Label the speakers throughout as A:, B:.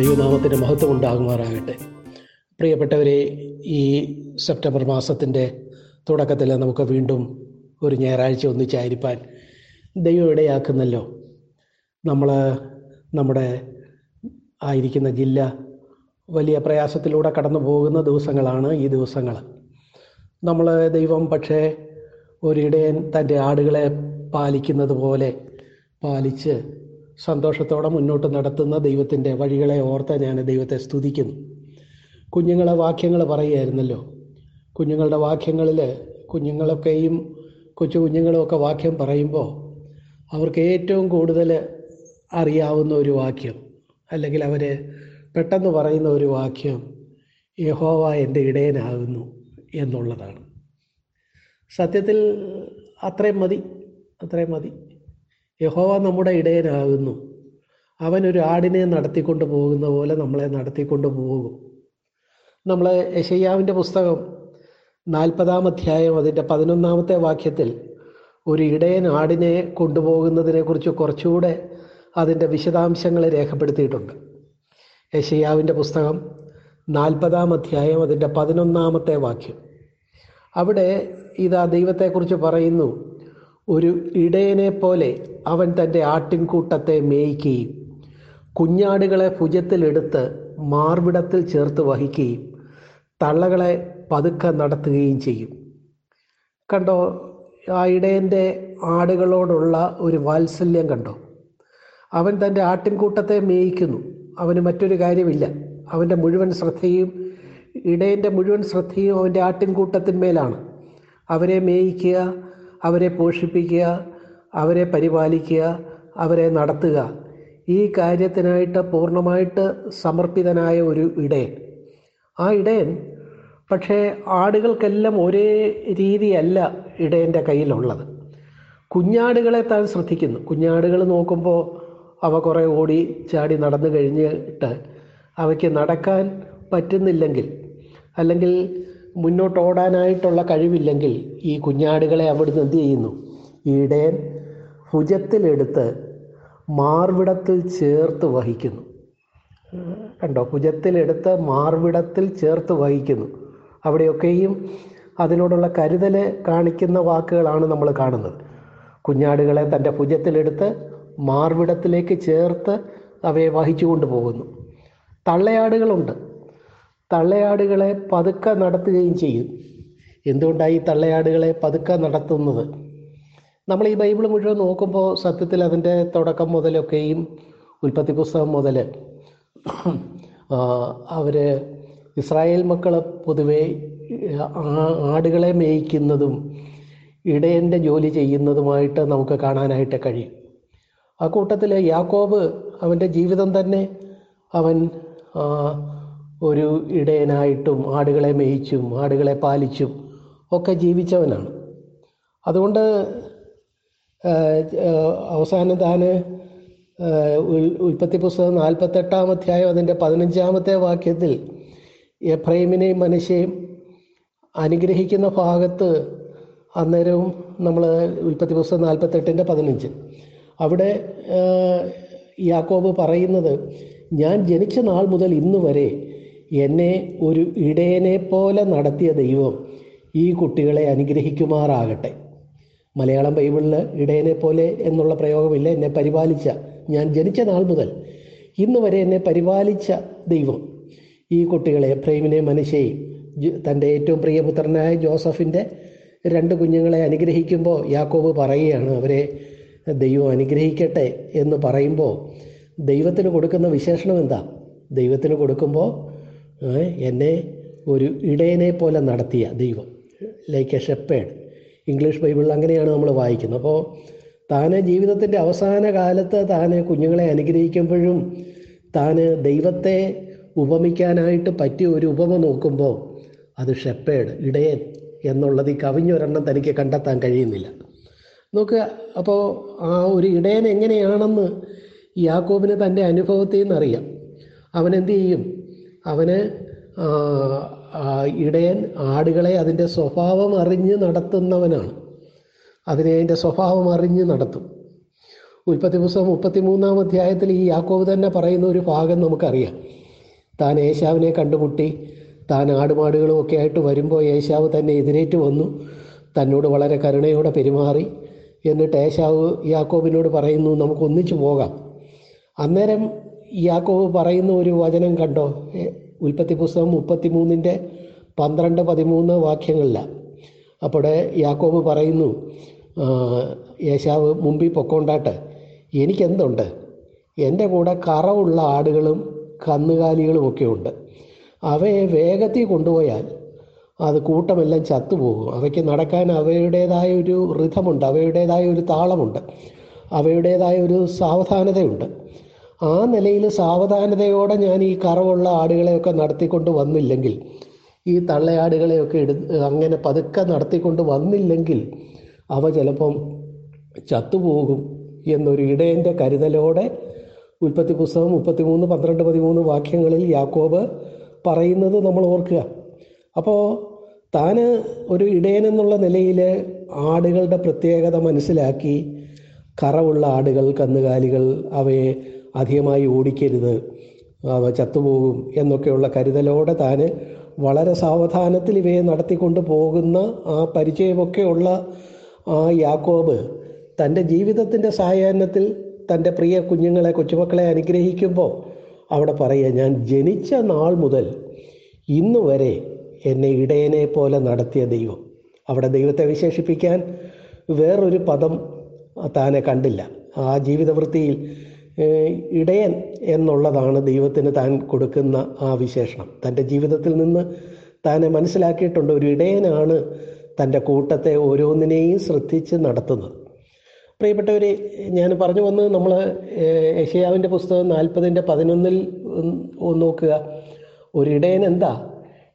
A: ദൈവനാമത്തിന് മഹത്വം ഉണ്ടാകുമാറാകട്ടെ. പ്രിയപ്പെട്ടവരെ ഈ സെപ്റ്റംബർ മാസത്തിന്റെ തുടക്കത്തിൽ നമുക്ക് വീണ്ടും ഒരു ഞായറാഴ്ച ഒന്നിച്ചായിരിക്കാൻ ദൈവം ഇടയാക്കുന്നല്ലോ. നമ്മൾ നമ്മുടെ ആയിരിക്കുന്ന ജില്ല വലിയ പ്രയാസത്തിലൂടെ കടന്നു പോകുന്ന ദിവസങ്ങളാണ് ഈ ദിവസങ്ങൾ. നമ്മൾ ദൈവം പക്ഷേ ഒരിടയൻ തന്റെ ആടുകളെ പാലിക്കുന്നത് പോലെ പാലിച്ച് സന്തോഷത്തോടെ മുന്നോട്ട് നടത്തുന്ന ദൈവത്തിന്റെ വഴികളെ ഓർത്ത് ഞാൻ ദൈവത്തെ സ്തുതിക്കുന്നു. കുഞ്ഞുങ്ങളെ വാക്യങ്ങൾ പറയുമായിരുന്നല്ലോ കുഞ്ഞുങ്ങളുടെ വാക്യങ്ങളിൽ കുഞ്ഞുങ്ങളൊക്കെയും കൊച്ചു കുഞ്ഞുങ്ങളുമൊക്കെ വാക്യം പറയുമ്പോൾ അവർക്ക് ഏറ്റവും കൂടുതൽ അറിയാവുന്ന ഒരു വാക്യം അല്ലെങ്കിൽ അവർ പെട്ടെന്ന് പറയുന്ന ഒരു വാക്യം യഹോവ എന്റെ ഇടയനാകുന്നു എന്നുള്ളതാണ്. സത്യത്തിൽ അത്രയും മതി അത്രയും മതി. യഹോവ നമ്മുടെ ഇടയനാകുന്നു. ഒരു ആടിനെ നടത്തിക്കൊണ്ട് പോകുന്ന പോലെ നമ്മളെ നടത്തിക്കൊണ്ട് പോകും. നമ്മൾ യശയ്യാവിന്റെ പുസ്തകം നാൽപ്പതാം അധ്യായം അതിന്റെ പതിനൊന്നാമത്തെ വാക്യത്തിൽ ഒരു ഇടയൻ ആടിനെ കൊണ്ടുപോകുന്നതിനെക്കുറിച്ച് കുറച്ചുകൂടെ അതിന്റെ വിശദാംശങ്ങൾ രേഖപ്പെടുത്തിയിട്ടുണ്ട്. യശയ്യാവിന്റെ പുസ്തകം നാൽപ്പതാം അധ്യായം അതിന്റെ പതിനൊന്നാമത്തെ വാക്യം. അവിടെ ഇതാ ദൈവത്തെക്കുറിച്ച് പറയുന്നു. ഒരു ഇടയനെ പോലെ അവൻ തന്റെ ആട്ടിൻകൂട്ടത്തെ മേയിക്കുകയും കുഞ്ഞാടുകളെ ഭുജത്തിലെടുത്ത് മാർവിടത്തിൽ ചേർത്ത് വഹിക്കുകയും തള്ളകളെ പതുക്കെ നടത്തുകയും ചെയ്യും. കണ്ടോ ആ ഇടയന്റെ ആടുകളോടുള്ള ഒരു വാത്സല്യം കണ്ടോ? അവൻ തന്റെ ആട്ടിൻകൂട്ടത്തെ മേയിക്കുന്നു. അവന് മറ്റൊരു കാര്യമില്ല. അവന്റെ മുഴുവൻ ശ്രദ്ധയും ഇടയന്റെ മുഴുവൻ ശ്രദ്ധയും അവന്റെ ആട്ടിൻകൂട്ടത്തിന്മേലാണ്. അവരെ മേയിക്കുക അവരെ പോഷിപ്പിക്കുക അവരെ പരിപാലിക്കുക അവരെ നടത്തുക. ഈ കാര്യത്തിനായിട്ട് പൂർണമായിട്ട് സമർപ്പിതനായ ഒരു ഇടയൻ. ആ ഇടയൻ പക്ഷേ ആടുകൾക്കെല്ലാം ഒരേ രീതിയല്ല ഇടയന്റെ കയ്യിലുള്ളത്. കുഞ്ഞാടുകളെ താൻ ശ്രദ്ധിക്കുന്നു. കുഞ്ഞാടുകൾ നോക്കുമ്പോൾ അവ കുറേ ഓടി ചാടി നടന്നു കഴിഞ്ഞിട്ട് അവയ്ക്ക് നടക്കാൻ പറ്റുന്നില്ലെങ്കിൽ അല്ലെങ്കിൽ മുന്നോട്ട് ഓടാനായിട്ടുള്ള കഴിവില്ലെങ്കിൽ ഈ കുഞ്ഞാടുകളെ അവിടുന്ന് എന്ത് ചെയ്യുന്നു? ഈടേൻ ഭുജത്തിലെടുത്ത് മാർവിടത്തിൽ ചേർത്ത് വഹിക്കുന്നു. കണ്ടോ? ഭുജത്തിലെടുത്ത് മാർവിടത്തിൽ ചേർത്ത് വഹിക്കുന്നു. അവിടെയൊക്കെയും അതിനോടുള്ള കരുതൽ കാണിക്കുന്ന വാക്കുകളാണ് നമ്മൾ കാണുന്നത്. കുഞ്ഞാടുകളെ തന്റെ ഭുജത്തിലെടുത്ത് മാർവിടത്തിലേക്ക് ചേർത്ത് അവയെ വഹിച്ചു കൊണ്ടുപോകുന്നു തള്ളയാടുകളുണ്ട്. തള്ളയാടുകളെ പതുക്കെ നടത്തുകയും ചെയ്യും. എന്തുകൊണ്ടാണ് ഈ തള്ളയാടുകളെ പതുക്കെ നടത്തുന്നത്? നമ്മൾ ഈ ബൈബിൾ മുഴുവൻ നോക്കുമ്പോൾ സത്യത്തിൽ അതിന്റെ തുടക്കം മുതലൊക്കെയും ഉൽപ്പത്തി പുസ്തകം മുതൽ അവർ ഇസ്രായേൽ മക്കൾ പൊതുവെ ആടുകളെ മേയ്ക്കുന്നതും ഇടയന്റെ ജോലി ചെയ്യുന്നതുമായിട്ട് നമുക്ക് കാണാനായിട്ട് കഴിയും. ആ കൂട്ടത്തിൽ യാക്കോബ് അവന്റെ ജീവിതം തന്നെ അവൻ ഒരു ഇടയനായിട്ടും ആടുകളെ മേയിച്ചും ആടുകളെ പാലിച്ചും ഒക്കെ ജീവിച്ചവനാണ്. അതുകൊണ്ട് അവസാനം താൻ ഉൽപ്പത്തി പുസ്തകം നാൽപ്പത്തെട്ടാം അധ്യായം അതിന്റെ പതിനഞ്ചാമത്തെ വാക്യത്തിൽ എഫ്രൈമിനെയും മനുഷ്യയും അനുഗ്രഹിക്കുന്ന ഭാഗത്ത് അന്നേരവും നമ്മൾ ഉൽപ്പത്തി പുസ്തകം നാൽപ്പത്തെട്ടിന്റെ പതിനഞ്ച്. അവിടെ യാക്കോബ് പറയുന്നത് ഞാൻ ജനിച്ച നാൾ മുതൽ ഇന്ന് വരെ എന്നെ ഒരു ഇടയനെ പോലെ നടത്തിയ ദൈവം ഈ കുട്ടികളെ അനുഗ്രഹിക്കുമാറാകട്ടെ. മലയാളം ബൈബിളിൽ ഇടയനെ പോലെ എന്നുള്ള പ്രയോഗമില്ല. എന്നെ പരിപാലിച്ച ഞാൻ ജനിച്ച നാൾ മുതൽ ഇന്ന് വരെ എന്നെ പരിപാലിച്ച ദൈവം ഈ കുട്ടികളെ പ്രേമിനെ മനുഷ്യയും തന്റെ ഏറ്റവും പ്രിയപുത്രനായ ജോസഫിന്റെ രണ്ട് കുഞ്ഞുങ്ങളെ അനുഗ്രഹിക്കുമ്പോൾ യാക്കോബ് പറയുകയാണ് അവരെ ദൈവം അനുഗ്രഹിക്കട്ടെ എന്ന് പറയുമ്പോൾ ദൈവത്തിന് കൊടുക്കുന്ന വിശേഷണം എന്താ? ദൈവത്തിന് കൊടുക്കുമ്പോൾ എന്നെ ഒരു ഇടയനെ പോലെ നടത്തിയ ദൈവം ലൈക്ക് എ ഷെപ്പേഡ് ഇംഗ്ലീഷ് ബൈബിളിൽ അങ്ങനെയാണ് നമ്മൾ വായിക്കുന്നത്. അപ്പോൾ താന് ജീവിതത്തിന്റെ അവസാന കാലത്ത് താന് കുഞ്ഞുങ്ങളെ അനുഗ്രഹിക്കുമ്പോഴും താന് ദൈവത്തെ ഉപമിക്കാനായിട്ട് പറ്റിയ ഒരു ഉപമ നോക്കുമ്പോൾ അത് ഷെപ്പേഡ് ഇടയൻ എന്നുള്ളത് ഈ കവിഞ്ഞൊരെണ്ണം തനിക്ക് കണ്ടെത്താൻ കഴിയുന്നില്ല. നോക്കുക അപ്പോൾ ആ ഒരു ഇടയൻ എങ്ങനെയാണെന്ന് യാക്കോബിന് തന്റെ അനുഭവത്തിൽ നിന്നറിയാം. അവൻ എന്ത് ചെയ്യും? അവന് ഇടയൻ ആടുകളെ അതിന്റെ സ്വഭാവം അറിഞ്ഞ് നടത്തുന്നവനാണ്. അതിനെ അതിന്റെ സ്വഭാവം അറിഞ്ഞ് നടത്തും. ഉൽപ്പത്തി പുസ്തകം മുപ്പത്തിമൂന്നാം അധ്യായത്തിൽ ഈ യാക്കോബ് തന്നെ പറയുന്ന ഒരു ഭാഗം നമുക്കറിയാം. താൻ ഏശാവിനെ കണ്ടുമുട്ടി താൻ ആടുമാടുകളും ഒക്കെ ആയിട്ട് വരുമ്പോൾ ഏശാവ് തന്നെ എതിരേറ്റ് വന്നു തന്നോട് വളരെ കരുണയോടെ പെരുമാറി. എന്നിട്ട് ഏശാവ് യാക്കോബിനോട് പറയുന്നു നമുക്ക് ഒന്നിച്ചു പോകാം. അന്നേരം യാക്കോബ് പറയുന്ന ഒരു വചനം കണ്ടോ? ഉൽപ്പത്തി പുസ്തകം മുപ്പത്തിമൂന്നിന്റെ പന്ത്രണ്ട് പതിമൂന്ന് വാക്യങ്ങളിലാണ് അപ്പോൾ യാക്കോബ് പറയുന്നു യേശാവ് മുമ്പിൽ പൊക്കോണ്ടാട്ട് എനിക്കെന്തുണ്ട്? എന്റെ കൂടെ കറവുള്ള ആടുകളും കന്നുകാലികളും ഒക്കെ ഉണ്ട്. അവയെ വേഗത്തിൽ കൊണ്ടുപോയാൽ അത് കൂട്ടമെല്ലാം ചത്തുപോകും. അവയ്ക്ക് നടക്കാൻ അവയുടേതായ ഒരു റിഥമുണ്ട് അവയുടേതായ ഒരു താളമുണ്ട് അവയുടേതായ ഒരു സാവധാനതയുണ്ട്. ആ നിലയിൽ സാവധാനതയോടെ ഞാൻ ഈ കറവുള്ള ആടുകളെയൊക്കെ നടത്തിക്കൊണ്ട് വന്നില്ലെങ്കിൽ ഈ തള്ളയാടുകളെയൊക്കെ എടു അങ്ങനെ പതുക്കെ നടത്തിക്കൊണ്ട് വന്നില്ലെങ്കിൽ അവ ചിലപ്പം ചത്തുപോകും എന്നൊരു ഇടയന്റെ കരുതലോടെ ഉൽപ്പത്തി പുസ്തകം മുപ്പത്തിമൂന്ന് പന്ത്രണ്ട് പതിമൂന്ന് വാക്യങ്ങളിൽ യാക്കോബ് പറയുന്നത് നമ്മൾ ഓർക്കുക. അപ്പോൾ താന് ഒരു ഇടയൻ എന്നുള്ള നിലയിൽ ആടുകളുടെ പ്രത്യേകത മനസ്സിലാക്കി കറവുള്ള ആടുകൾ കന്നുകാലികൾ അവയെ അധികമായി ഓടിക്കരുത് ചത്തുപോകും എന്നൊക്കെയുള്ള കരുതലോടെ താൻ വളരെ സാവധാനത്തിൽ ഇവയെ നടത്തിക്കൊണ്ട് പോകുന്ന ആ പരിചയമൊക്കെയുള്ള ആ യാക്കോബ് തന്റെ ജീവിതത്തിന്റെ സായാഹ്നത്തിൽ തന്റെ പ്രിയ കുഞ്ഞുങ്ങളെ കൊച്ചുമക്കളെ അനുഗ്രഹിക്കുമ്പോൾ അവിടെ പറയുക ഞാൻ ജനിച്ച നാൾ മുതൽ ഇന്ന് വരെ എന്നെ ഇടയനെ പോലെ നടത്തിയ ദൈവം. അവിടെ ദൈവത്തെ വിശേഷിപ്പിക്കാൻ വേറൊരു പദം താനെ കണ്ടില്ല. ആ ജീവിതവൃത്തിയിൽ ഇടയൻ എന്നുള്ളതാണ് ദൈവത്തിന് താൻ കൊടുക്കുന്ന ആ വിശേഷണം. തന്റെ ജീവിതത്തിൽ നിന്ന് താനെ മനസ്സിലാക്കിയിട്ടുണ്ട് ഒരു ഇടയനാണ് തന്റെ കൂട്ടത്തെ ഓരോന്നിനെയും ശ്രദ്ധിച്ച് നടത്തുന്നത്. പ്രിയപ്പെട്ടവരെ ഞാൻ പറഞ്ഞു വന്നത് നമ്മൾ യഷയാവിന്റെ പുസ്തകം നാൽപ്പതിന്റെ പതിനൊന്നിൽ നോക്കുക. ഒരു ഇടയൻ എന്താ?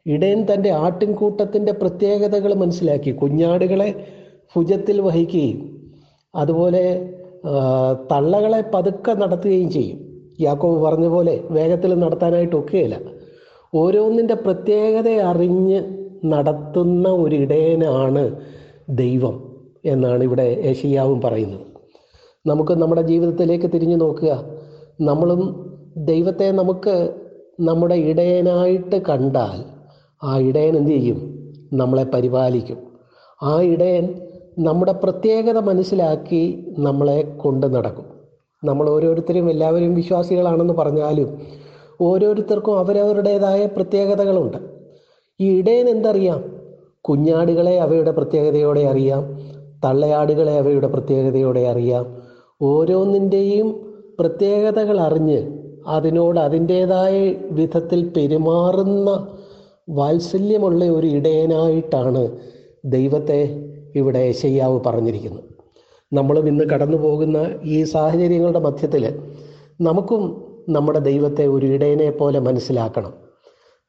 A: ഇടയൻ തന്റെ ആട്ടിൻകൂട്ടത്തിന്റെ പ്രത്യേകതകൾ മനസ്സിലാക്കി. കുഞ്ഞാടുകളെ ഭുജത്തിൽ വഹിക്കുകയും അതുപോലെ തള്ളകളെ പതുക്കെ നടത്തുകയും ചെയ്യും. യാക്കോബ് പറഞ്ഞ പോലെ വേഗത്തിൽ നടത്താനായിട്ട് ഒക്കെയില്ല ഓരോന്നിന്റെ പ്രത്യേകത അറിഞ്ഞ് നടത്തുന്ന ഒരു ദൈവം എന്നാണ് ഇവിടെ ഏഷ്യാവും പറയുന്നത്. നമുക്ക് നമ്മുടെ ജീവിതത്തിലേക്ക് തിരിഞ്ഞു നോക്കുക. നമ്മളും ദൈവത്തെ നമുക്ക് നമ്മുടെ ഇടയനായിട്ട് കണ്ടാൽ ആ ഇടയൻ എന്ത് ചെയ്യും? നമ്മളെ പരിപാലിക്കും. ആ ഇടയൻ നമ്മുടെ പ്രത്യേകത മനസ്സിലാക്കി നമ്മളെ കൊണ്ട് നടക്കും. നമ്മൾ ഓരോരുത്തരും എല്ലാവരും വിശ്വാസികളാണെന്ന് പറഞ്ഞാലും ഓരോരുത്തർക്കും അവരവരുടേതായ പ്രത്യേകതകളുണ്ട്. ഈ ഇടയൻ എന്തറിയാം? കുഞ്ഞാടുകളെ അവയുടെ പ്രത്യേകതയോടെ അറിയാം തള്ളയാടുകളെ അവയുടെ പ്രത്യേകതയോടെ അറിയാം. ഓരോന്നിന്റെയും പ്രത്യേകതകൾ അറിഞ്ഞ് അതിനോട് അതിന്റേതായ വിധത്തിൽ പെരുമാറുന്ന വാത്സല്യമുള്ള ഒരു ഇടയനായിട്ടാണ് ദൈവത്തെ ഇവിടെ ശയ്യാവ് പറഞ്ഞിരിക്കുന്നു. നമ്മളും ഇന്ന് കടന്നു പോകുന്ന ഈ സാഹചര്യങ്ങളുടെ മധ്യത്തിൽ നമുക്കും നമ്മുടെ ദൈവത്തെ ഒരു ഇടയനെ പോലെ മനസ്സിലാക്കണം.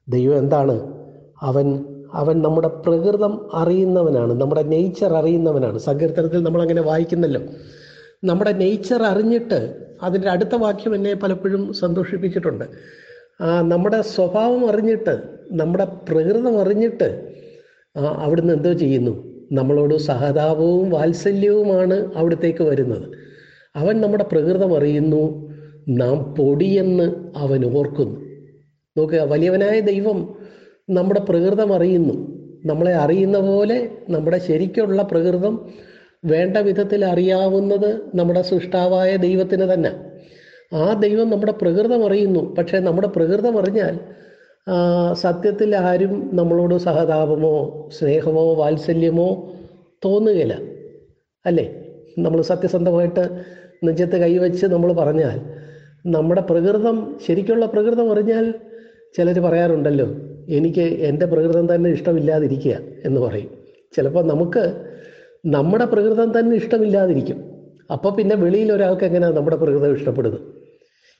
A: ദൈവം എന്താണ്? അവൻ അവൻ നമ്മുടെ പ്രകൃതം അറിയുന്നവനാണ് നമ്മുടെ നേച്ചർ അറിയുന്നവനാണ്. സങ്കീർത്തനത്തിൽ നമ്മളങ്ങനെ വായിക്കുന്നല്ലോ. നമ്മുടെ നേച്ചർ അറിഞ്ഞിട്ട് അതിന്റെ അടുത്ത വാക്യം എന്നെ പലപ്പോഴും സന്തോഷിപ്പിച്ചിട്ടുണ്ട്. നമ്മുടെ സ്വഭാവം അറിഞ്ഞിട്ട് നമ്മുടെ പ്രകൃതം അറിഞ്ഞിട്ട് അവിടുന്ന് എന്തോ ചെയ്യുന്നു? നമ്മളോട് സഹതാപവും വാത്സല്യവുമാണ് അവിടത്തേക്ക് വരുന്നത്. അവൻ നമ്മുടെ പ്രകൃതം അറിയുന്നു. നാം പൊടിയെന്ന് അവൻ ഓർക്കുന്നു. നോക്കുക വലിയവനായ ദൈവം നമ്മുടെ പ്രകൃതം അറിയുന്നു. നമ്മളെ അറിയുന്ന പോലെ നമ്മുടെ ശരിക്കുള്ള പ്രകൃതം വേണ്ട വിധത്തിൽ അറിയാവുന്നത് നമ്മുടെ സൃഷ്ടാവായ ദൈവത്തിന് തന്നെ. ആ ദൈവം നമ്മുടെ പ്രകൃതം അറിയുന്നു. പക്ഷേ നമ്മുടെ പ്രകൃതം അറിഞ്ഞാൽ സത്യത്തിൽ ആരും നമ്മളോട് സഹതാപമോ സ്നേഹമോ വാത്സല്യമോ തോന്നുകയില്ല. അല്ലേ? നമ്മൾ സത്യസന്ധമായിട്ട് നെഞ്ചത്ത് കൈവച്ച് നമ്മൾ പറഞ്ഞാൽ നമ്മുടെ പ്രകൃതം ശരിക്കുള്ള പ്രകൃതം അറിഞ്ഞാൽ ചിലർ പറയാറുണ്ടല്ലോ എനിക്ക് എന്റെ പ്രകൃതം തന്നെ ഇഷ്ടമില്ലാതിരിക്കുക എന്ന് പറയും. ചിലപ്പോൾ നമുക്ക് നമ്മുടെ പ്രകൃതം തന്നെ ഇഷ്ടമില്ലാതിരിക്കും. അപ്പോൾ പിന്നെ വെളിയിൽ ഒരാൾക്ക് എങ്ങനെയാണ് നമ്മുടെ പ്രകൃതം ഇഷ്ടപ്പെടുന്നത്?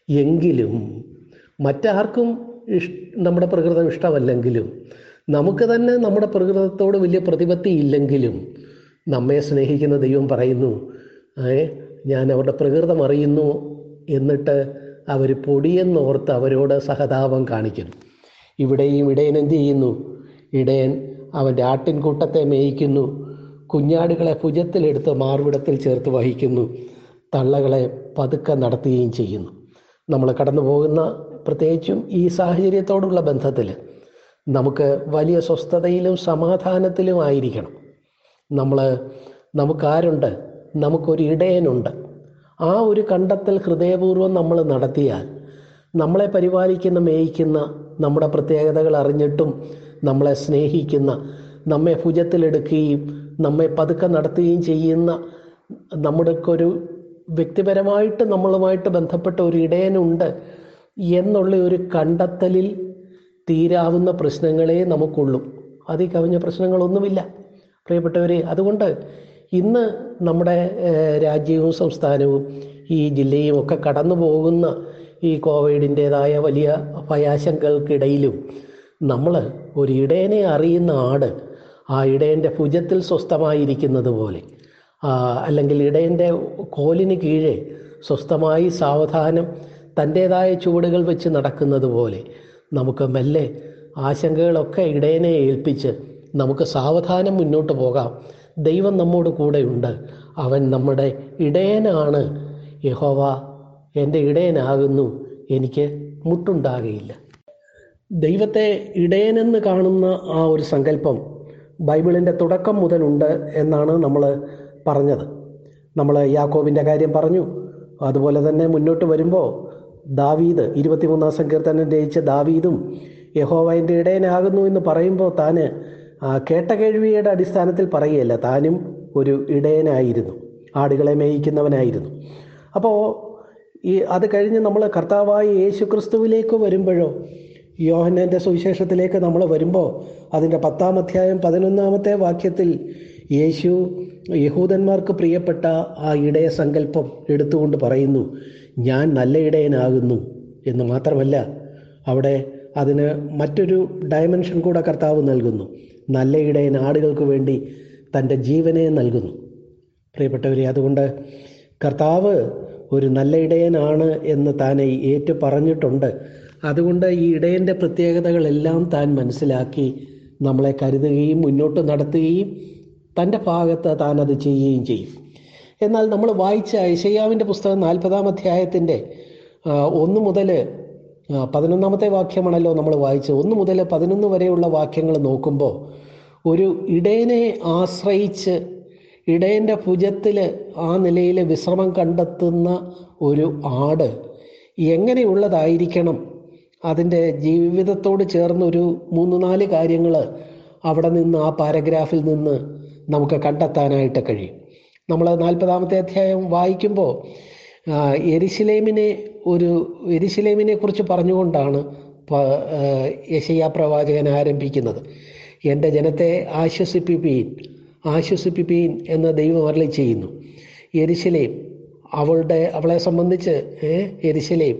A: എങ്കിലും മറ്റാർക്കും നമ്മുടെ പ്രകൃതം ഇഷ്ടമല്ലെങ്കിലും നമുക്ക് തന്നെ നമ്മുടെ പ്രകൃതത്തോട് വലിയ പ്രതിപത്തി ഇല്ലെങ്കിലും നമ്മെ സ്നേഹിക്കുന്ന ദൈവം പറയുന്നു ഞാൻ അവരുടെ പ്രകൃതം അറിയുന്നു എന്നിട്ട് അവർ പൊടിയെന്നോർത്ത് അവരോട് സഹതാപം കാണിക്കുന്നു. ഇവിടെയും ഇടയൻ എന്ത് ചെയ്യുന്നു? ഇടയൻ അവന്റെ ആട്ടിൻകൂട്ടത്തെ മേയിക്കുന്നു കുഞ്ഞാടുകളെ ഭുജത്തിലെടുത്ത് മാർവിടത്തിൽ ചേർത്ത് വഹിക്കുന്നു തള്ളകളെ പതുക്കെ നടത്തുകയും ചെയ്യുന്നു. നമ്മൾ കടന്നു പോകുന്ന പ്രത്യേകിച്ചും ഈ സാഹചര്യത്തോടുള്ള ബന്ധത്തിൽ നമുക്ക് വലിയ സ്വസ്ഥതയിലും സമാധാനത്തിലും ആയിരിക്കണം. നമ്മൾ നമുക്കാരുണ്ട് നമുക്കൊരു ഇടയനുണ്ട്. ആ ഒരു കണ്ടെത്തൽ ഹൃദയപൂർവം നമ്മൾ നടത്തിയാൽ നമ്മളെ പരിപാലിക്കുന്ന മേയിക്കുന്ന നമ്മുടെ പ്രത്യേകതകൾ അറിഞ്ഞിട്ടും നമ്മളെ സ്നേഹിക്കുന്ന നമ്മെ ഭുജത്തിലെടുക്കുകയും നമ്മെ പതുക്കെ നടത്തുകയും ചെയ്യുന്ന നമ്മുടെക്കൊരു വ്യക്തിപരമായിട്ട് നമ്മളുമായിട്ട് ബന്ധപ്പെട്ട ഒരു ഇടയനുണ്ട് എന്നുള്ള ഒരു കണ്ടെത്തലിൽ തീരാവുന്ന പ്രശ്നങ്ങളെ നമുക്കുള്ളൂ. അതിൽ കവിഞ്ഞ പ്രശ്നങ്ങളൊന്നുമില്ല. പ്രിയപ്പെട്ടവരെ അതുകൊണ്ട് ഇന്ന് നമ്മുടെ രാജ്യവും സംസ്ഥാനവും ഈ ജില്ലയും ഒക്കെ കടന്നു പോകുന്ന ഈ കോവിഡിന്റേതായ വലിയ ഭയാശങ്കൾക്കിടയിലും നമ്മൾ ഒരു ഇടയനെ അറിയുന്ന ആട് ആ ഇടയന്റെ ഭുജത്തിൽ സ്വസ്ഥമായിരിക്കുന്നത് പോലെ അല്ലെങ്കിൽ ഇടയന്റെ കോലിന് കീഴെ സ്വസ്ഥമായി സാവധാനം തന്റേതായ ചുവടുകൾ വെച്ച് നടക്കുന്നത് പോലെ നമുക്ക് മെല്ലെ ആശങ്കകളൊക്കെ ഇടയനെ ഏൽപ്പിച്ച് നമുക്ക് സാവധാനം മുന്നോട്ട് പോകാം. ദൈവം നമ്മോട് കൂടെയുണ്ട് അവൻ നമ്മുടെ ഇടയനാണ്. യഹോവ എന്റെ ഇടയനാകുന്നു. എനിക്ക് മുട്ടുണ്ടാകയില്ല. ദൈവത്തെ ഇടയനെന്ന് കാണുന്ന ആ ഒരു സങ്കല്പം ബൈബിളിന്റെ തുടക്കം മുതലുണ്ട് എന്നാണ് നമ്മൾ പറഞ്ഞത്. നമ്മൾ യാക്കോബിന്റെ കാര്യം പറഞ്ഞു. അതുപോലെ തന്നെ മുന്നോട്ട് വരുമ്പോൾ ദാവീദ് ഇരുപത്തിമൂന്നാം സങ്കീർത്തനം രചിച്ച ദാവീദും യഹോവ എന്റെ ഇടയനാകുന്നു എന്ന് പറയുമ്പോൾ താൻ കേട്ട കേൾവിയുടെ അടിസ്ഥാനത്തിൽ പറയുകയല്ല താനും ഒരു ഇടയനായിരുന്നു ആടുകളെ മേയിക്കുന്നവനായിരുന്നു. അപ്പോൾ ഈ അത് കഴിഞ്ഞ് നമ്മൾ കർത്താവായ യേശു ക്രിസ്തുവിലേക്ക് വരുമ്പോഴോ യോഹനന്റെ സുവിശേഷത്തിലേക്ക് നമ്മൾ വരുമ്പോൾ അതിന്റെ പത്താം അധ്യായം പതിനൊന്നാമത്തെ വാക്യത്തിൽ യേശു യഹൂദന്മാർക്ക് പ്രിയപ്പെട്ട ആ ഇടയ സങ്കല്പം എടുത്തുകൊണ്ട് പറയുന്നു. ഞാൻ നല്ല ഇടയനാകുന്നു എന്ന് മാത്രമല്ല അവിടെ അതിന് മറ്റൊരു ഡയമെൻഷൻ കൂടെ കർത്താവ് നൽകുന്നു. നല്ല ഇടയൻ ആടുകൾക്ക് വേണ്ടി തന്റെ ജീവനെ നൽകുന്നു. പ്രിയപ്പെട്ടവരെ അതുകൊണ്ട് കർത്താവ് ഒരു നല്ല ഇടയനാണ് എന്ന് താൻ ഏറ്റു പറഞ്ഞിട്ടുണ്ട്. അതുകൊണ്ട് ഈ ഇടയന്റെ പ്രത്യേകതകളെല്ലാം താൻ മനസ്സിലാക്കി നമ്മളെ കരുതുകയും മുന്നോട്ട് നടത്തുകയും തന്റെ ഭാഗത്ത് താൻ അത് ചെയ്യുകയും ചെയ്യും. എന്നാൽ നമ്മൾ വായിച്ച ഐശയ്യാവിന്റെ പുസ്തകം നാൽപ്പതാം അധ്യായത്തിന്റെ ഒന്ന് മുതൽ പതിനൊന്നാമത്തെ വാക്യമാണല്ലോ നമ്മൾ വായിച്ചത്. ഒന്ന് മുതൽ പതിനൊന്ന് വരെയുള്ള വാക്യങ്ങൾ നോക്കുമ്പോൾ ഒരു ഇടയനെ ആശ്രയിച്ച് ഇടയന്റെ ഭുജത്തിൽ ആ നിലയിൽ വിശ്രമം കണ്ടെത്തുന്ന ഒരു ആട് എങ്ങനെയുള്ളതായിരിക്കണം? അതിന്റെ ജീവിതത്തോട് ചേർന്നൊരു മൂന്ന് നാല് കാര്യങ്ങൾ അവിടെ നിന്ന് ആ പാരഗ്രാഫിൽ നിന്ന് നമുക്ക് കണ്ടെത്താനായിട്ട് കഴിയും. നമ്മൾ നാൽപ്പതാമത്തെ അധ്യായം വായിക്കുമ്പോൾ എരിശിലേമിനെ ഒരു എരിശിലേമിനെ കുറിച്ച് പറഞ്ഞുകൊണ്ടാണ് യെശയ്യാ പ്രവാചകൻ ആരംഭിക്കുന്നത്. എന്റെ ജനത്തെ ആശ്വസിപ്പിപ്പീൻ ആശ്വസിപ്പിപ്പീൻ എന്ന ദൈവം അരളി ചെയ്യുന്നു. എരിശിലേം അവളുടെ അവളെ സംബന്ധിച്ച് എരിശിലേം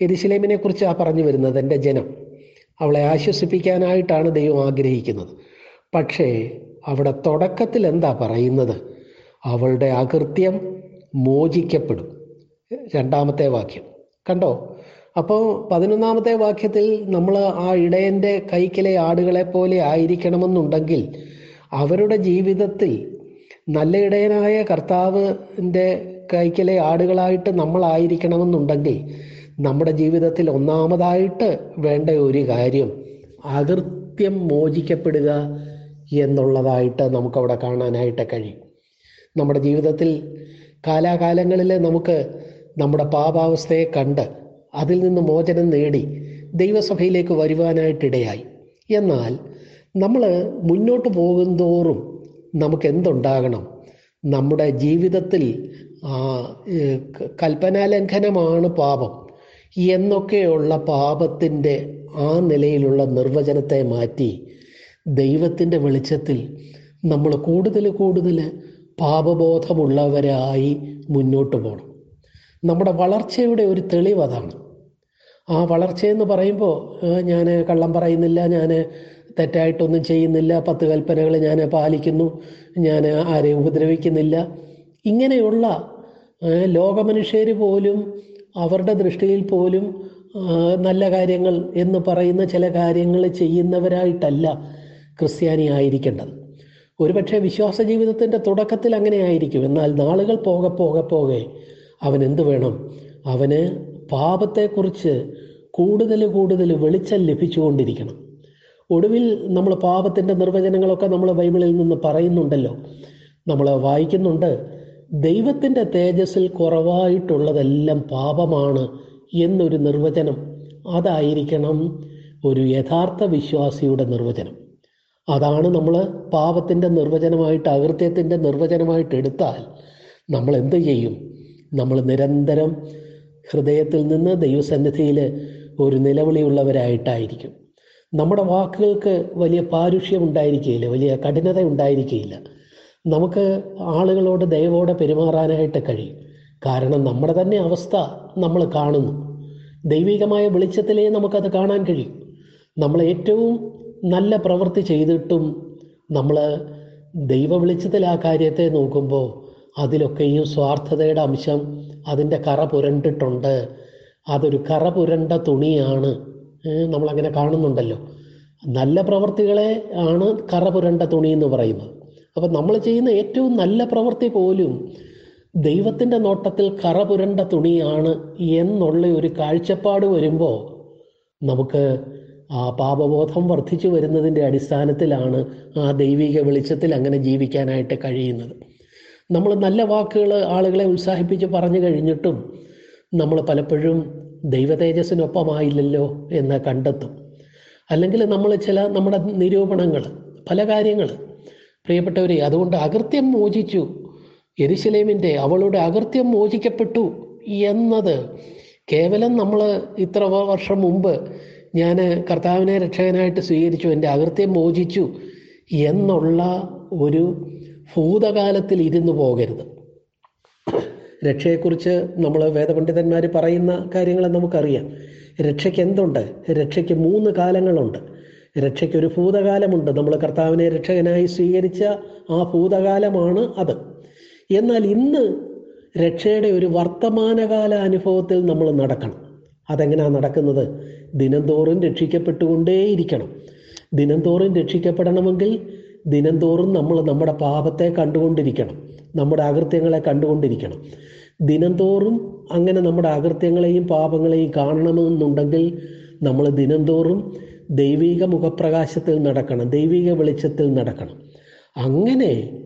A: എരിശിലേമിനെ കുറിച്ചാണ് പറഞ്ഞു വരുന്നത് എന്റെ ജനം. അവളെ ആശ്വസിപ്പിക്കാനായിട്ടാണ് ദൈവം ആഗ്രഹിക്കുന്നത്. പക്ഷേ അവിടെ തുടക്കത്തിൽ എന്താ പറയുന്നത്? അവളുടെ അകൃത്യം മോചിക്കപ്പെടും. രണ്ടാമത്തെ വാക്യം. കണ്ടോ? അപ്പോൾ പതിനൊന്നാമത്തെ വാക്യത്തിൽ നമ്മൾ ആ ഇടയന്റെ കൈക്കിലെ ആടുകളെ പോലെ ആയിരിക്കണമെന്നുണ്ടെങ്കിൽ അവരുടെ ജീവിതത്തിൽ നല്ല ഇടയനായ കർത്താവിന്റെ കൈക്കിലെ ആടുകളായിട്ട് നമ്മളായിരിക്കണമെന്നുണ്ടെങ്കിൽ നമ്മുടെ ജീവിതത്തിൽ ഒന്നാമതായിട്ട് വേണ്ട ഒരു കാര്യം അകൃത്യം മോചിക്കപ്പെടുക എന്നുള്ളതായിട്ട് നമുക്കവിടെ കാണാനായിട്ട് കഴിയും. നമ്മുടെ ജീവിതത്തിൽ കാലാകാലങ്ങളിൽ നമുക്ക് നമ്മുടെ പാപാവസ്ഥയെ കണ്ട് അതിൽ നിന്ന് മോചനം നേടി ദൈവസഭയിലേക്ക് വരുവാനായിട്ടിടയായി. എന്നാൽ നമ്മൾ മുന്നോട്ട് പോകുന്തോറും നമുക്ക് എന്തുണ്ടാകണം നമ്മുടെ ജീവിതത്തിൽ കൽപ്പനാലംഘനമാണ് പാപം. എന്നൊക്കെയുള്ള പാപത്തിന്റെ ആ നിലയിലുള്ള നിർവചനത്തെ മാറ്റി ദൈവത്തിന്റെ വെളിച്ചത്തിൽ നമ്മൾ കൂടുതൽ കൂടുതൽ പാപബോധമുള്ളവരായി മുന്നോട്ട് പോകണം നമ്മുടെ വളർച്ചയുടെ ഒരു തെളിവ് അതാണ് ആ വളർച്ചയെന്ന് പറയുമ്പോൾ ഞാൻ കള്ളം പറയുന്നില്ല ഞാൻ തെറ്റായിട്ടൊന്നും ചെയ്യുന്നില്ല പത്ത് കൽപ്പനകൾ ഞാൻ പാലിക്കുന്നു ഞാൻ ആരെയും ഉപദ്രവിക്കുന്നില്ല. ഇങ്ങനെയുള്ള ലോകമനുഷ്യർ പോലും അവരുടെ ദൃഷ്ടിയിൽ പോലും നല്ല കാര്യങ്ങൾ എന്ന് പറയുന്ന ചില കാര്യങ്ങൾ ചെയ്യുന്നവരായിട്ടല്ല ക്രിസ്ത്യാനി ആയിരിക്കേണ്ടത്. ഒരുപക്ഷെ വിശ്വാസ ജീവിതത്തിന്റെ തുടക്കത്തിൽ അങ്ങനെ ആയിരിക്കും എന്നാൽ നാളുകൾ പോകെ പോകെ പോകെ അവൻ എന്ത് വേണം? അവന് പാപത്തെക്കുറിച്ച് കൂടുതൽ കൂടുതൽ വെളിച്ചം ലഭിച്ചുകൊണ്ടിരിക്കണം. ഒടുവിൽ നമ്മൾ പാപത്തിന്റെ നിർവചനങ്ങളൊക്കെ നമ്മൾ ബൈബിളിൽ നിന്ന് പറയുന്നുണ്ടല്ലോ. നമ്മൾ വായിക്കുന്നുണ്ട് ദൈവത്തിന്റെ തേജസ്സിൽ കുറവായിട്ടുള്ളതെല്ലാം പാപമാണ് എന്നൊരു നിർവചനം. അതായിരിക്കണം ഒരു യഥാർത്ഥ വിശ്വാസിയുടെ നിർവചനം. അതാണ് നമ്മൾ പാപത്തിന്റെ നിർവചനമായിട്ട് അകൃത്യത്തിന്റെ നിർവചനമായിട്ട് എടുത്താൽ നമ്മൾ എന്ത് ചെയ്യും? നമ്മൾ നിരന്തരം ഹൃദയത്തിൽ നിന്ന് ദൈവസന്നിധിയിൽ ഒരു നിലവിളിയുള്ളവരായിട്ടായിരിക്കും. നമ്മുടെ വാക്കുകൾക്ക് വലിയ പാരുഷ്യം ഉണ്ടായിരിക്കുകയില്ല വലിയ കഠിനത ഉണ്ടായിരിക്കുകയില്ല. നമുക്ക് ആളുകളോട് ദയവോടെ പെരുമാറാനായിട്ട് കഴിയും. കാരണം നമ്മുടെ തന്നെ അവസ്ഥ നമ്മൾ കാണുന്നു. ദൈവികമായ വെളിച്ചത്തിലേ നമുക്കത് കാണാൻ കഴിയും. നമ്മൾ ഏറ്റവും നല്ല പ്രവൃത്തി ചെയ്തിട്ടും നമ്മൾ ദൈവ വിളിച്ചതിൽ ആ കാര്യത്തെ നോക്കുമ്പോൾ അതിലൊക്കെയും സ്വാർത്ഥതയുടെ അംശം അതിന്റെ കറ പുരണ്ടിട്ടുണ്ട്. അതൊരു കറ പുരണ്ട തുണിയാണ്. നമ്മളങ്ങനെ കാണുന്നുണ്ടല്ലോ. നല്ല പ്രവൃത്തികളെ ആണ് കറ പുരണ്ട തുണി എന്ന് പറയുന്നത്. അപ്പം നമ്മൾ ചെയ്യുന്ന ഏറ്റവും നല്ല പ്രവൃത്തി പോലും ദൈവത്തിന്റെ നോട്ടത്തിൽ കറ പുരണ്ട തുണിയാണ് എന്നുള്ള ഒരു കാഴ്ചപ്പാട് വരുമ്പോൾ നമുക്ക് ആ പാപബോധം വർദ്ധിച്ചു വരുന്നതിന്റെ അടിസ്ഥാനത്തിലാണ് ആ ദൈവിക വെളിച്ചത്തിൽ അങ്ങനെ ജീവിക്കാനായിട്ട് കഴിയുന്നത്. നമ്മൾ നല്ല വാക്കുകൾ ആളുകളെ ഉത്സാഹിപ്പിച്ച് പറഞ്ഞു കഴിഞ്ഞിട്ടും നമ്മൾ പലപ്പോഴും ദൈവതേജസ്സിനൊപ്പമായില്ലല്ലോ എന്ന് കണ്ടെത്തും. അല്ലെങ്കിൽ നമ്മൾ ചില നമ്മുടെ നിരൂപണങ്ങൾ പല കാര്യങ്ങൾ. പ്രിയപ്പെട്ടവരെ അതുകൊണ്ട് അകൃത്യം മോചിച്ചു. എരിശിലേമിന്റെ അവളുടെ അകൃത്യം മോചിക്കപ്പെട്ടു എന്നത് കേവലം നമ്മൾ ഇത്ര വർഷം മുമ്പ് ഞാൻ കർത്താവിനെ രക്ഷകനായിട്ട് സ്വീകരിച്ചു എന്റെ അകൃത്യം മോചിച്ചു എന്നുള്ള ഒരു ഭൂതകാലത്തിൽ ഇരുന്നു പോകരുത്. രക്ഷയെക്കുറിച്ച് നമ്മൾ വേദപണ്ഡിതന്മാർ പറയുന്ന കാര്യങ്ങൾ നമുക്കറിയാം. രക്ഷയ്ക്ക് എന്തുണ്ട്? രക്ഷയ്ക്ക് മൂന്ന് കാലങ്ങളുണ്ട്. രക്ഷയ്ക്ക് ഒരു ഭൂതകാലമുണ്ട്. നമ്മൾ കർത്താവിനെ രക്ഷകനായി സ്വീകരിച്ച ആ ഭൂതകാലമാണ് അത്. എന്നാൽ ഇന്ന് രക്ഷയുടെ ഒരു വർത്തമാനകാല അനുഭവത്തിൽ നമ്മൾ നടക്കണം. അതെങ്ങനെയാണ് നടക്കുന്നത്? ദിനംതോറും രക്ഷിക്കപ്പെട്ടുകൊണ്ടേയിരിക്കണം. ദിനംതോറും രക്ഷിക്കപ്പെടണമെങ്കിൽ ദിനംതോറും നമ്മൾ നമ്മുടെ പാപത്തെ കണ്ടുകൊണ്ടിരിക്കണം. നമ്മുടെ അകൃത്യങ്ങളെ കണ്ടുകൊണ്ടിരിക്കണം. ദിനംതോറും അങ്ങനെ നമ്മുടെ അകൃത്യങ്ങളെയും പാപങ്ങളെയും കാണണമെന്നുണ്ടെങ്കിൽ നമ്മൾ ദിനംതോറും ദൈവിക മുഖപ്രകാശത്തിൽ നടക്കണം. ദൈവിക വെളിച്ചത്തിൽ നടക്കണം. അങ്ങനെ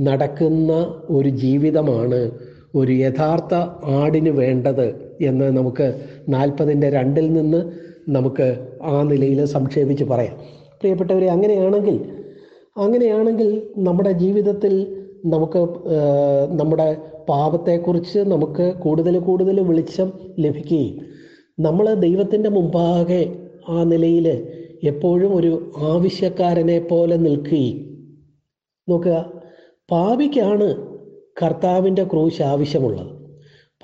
A: നടക്കുന്ന ഒരു ജീവിതമാണ് ഒരു യഥാർത്ഥ ആടിന് വേണ്ടത് എന്ന് നമുക്ക് നാൽപ്പതിന്റെ രണ്ടിൽ നിന്ന് നമുക്ക് ആ നിലയിൽ സംക്ഷേപിച്ച് പറയാം. പ്രിയപ്പെട്ടവരെ അങ്ങനെയാണെങ്കിൽ അങ്ങനെയാണെങ്കിൽ നമ്മുടെ ജീവിതത്തിൽ നമുക്ക് നമ്മുടെ പാപത്തെക്കുറിച്ച് നമുക്ക് കൂടുതൽ കൂടുതൽ വെളിച്ചം ലഭിക്കുകയും നമ്മൾ ദൈവത്തിന്റെ മുമ്പാകെ ആ നിലയിൽ എപ്പോഴും ഒരു ആവശ്യക്കാരനെ പോലെ നിൽക്കുകയും. നോക്കുക പാപിക്കാണ് കർത്താവിന്റെ ക്രൂശ് ആവശ്യമുള്ളത്.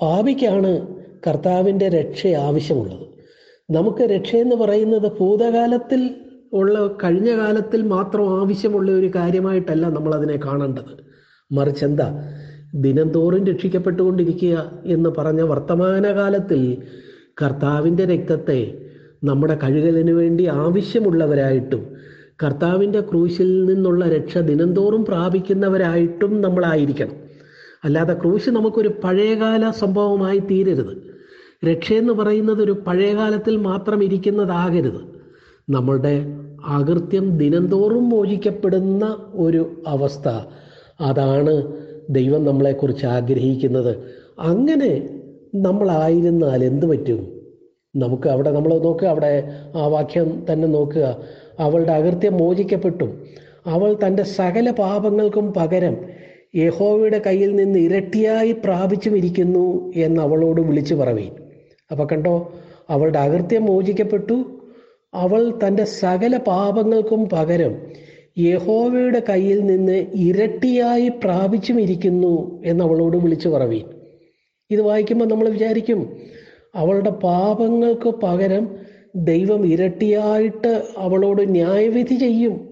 A: പാപിക്കാണ് കർത്താവിന്റെ രക്ഷ ആവശ്യമുള്ളത്. നമുക്ക് രക്ഷയെന്ന് പറയുന്നത് ഭൂതകാലത്തിൽ ഉള്ള കഴിഞ്ഞ കാലത്തിൽ മാത്രം ആവശ്യമുള്ള ഒരു കാര്യമായിട്ടല്ല നമ്മൾ അതിനെ കാണേണ്ടത്. മറിച്ച് എന്താ? ദിനംതോറും രക്ഷിക്കപ്പെട്ടുകൊണ്ടിരിക്കുക എന്ന് പറഞ്ഞ വർത്തമാനകാലത്തിൽ കർത്താവിന്റെ രക്തത്തെ നമ്മുടെ കഴുകലിന് വേണ്ടി ആവശ്യമുള്ളവരായിട്ടും കർത്താവിന്റെ ക്രൂശിൽ നിന്നുള്ള രക്ഷ ദിനംതോറും പ്രാപിക്കുന്നവരായിട്ടും നമ്മളായിരിക്കണം. അല്ലാതെ ക്രൂശ് നമുക്കൊരു പഴയകാല സംഭവമായി തീരരുത്. രക്ഷയെന്ന് പറയുന്നത് ഒരു പഴയകാലത്തിൽ മാത്രം ഇരിക്കുന്നതാകരുത് നമ്മളുടെ അകൃത്യം ദിനംതോറും മോചിക്കപ്പെടുന്ന ഒരു അവസ്ഥ. അതാണ് ദൈവം നമ്മളെക്കുറിച്ച് ആഗ്രഹിക്കുന്നത്. അങ്ങനെ നമ്മളായിരുന്നാൽ എന്തു പറ്റും? നമുക്ക് അവിടെ നമ്മൾ നോക്കുക അവിടെ ആ വാക്യം തന്നെ നോക്കുക. അവളുടെ അകൃത്യം മോചിക്കപ്പെട്ടു. അവൾ തന്റെ സകല പാപങ്ങൾക്കും പകരം യഹോവയുടെ കയ്യിൽ നിന്ന് ഇരട്ടിയായി പ്രാപിച്ചും ഇരിക്കുന്നു എന്ന് അവളോട് വിളിച്ചു പറവീൻ. അപ്പൊ കണ്ടോ അവളുടെ അകൃത്യം മോചിക്കപ്പെട്ടു. അവൾ തന്റെ സകല പാപങ്ങൾക്കും പകരം യഹോവയുടെ കയ്യിൽ നിന്ന് ഇരട്ടിയായി പ്രാപിച്ചും ഇരിക്കുന്നു എന്ന് അവളോട് വിളിച്ചു പറവീൻ. ഇത് വായിക്കുമ്പോൾ നമ്മൾ വിചാരിക്കും അവളുടെ പാപങ്ങൾക്ക് പകരം ദൈവം ഇരട്ടിയായിട്ട് അവളോട് ന്യായവിധി ചെയ്യും.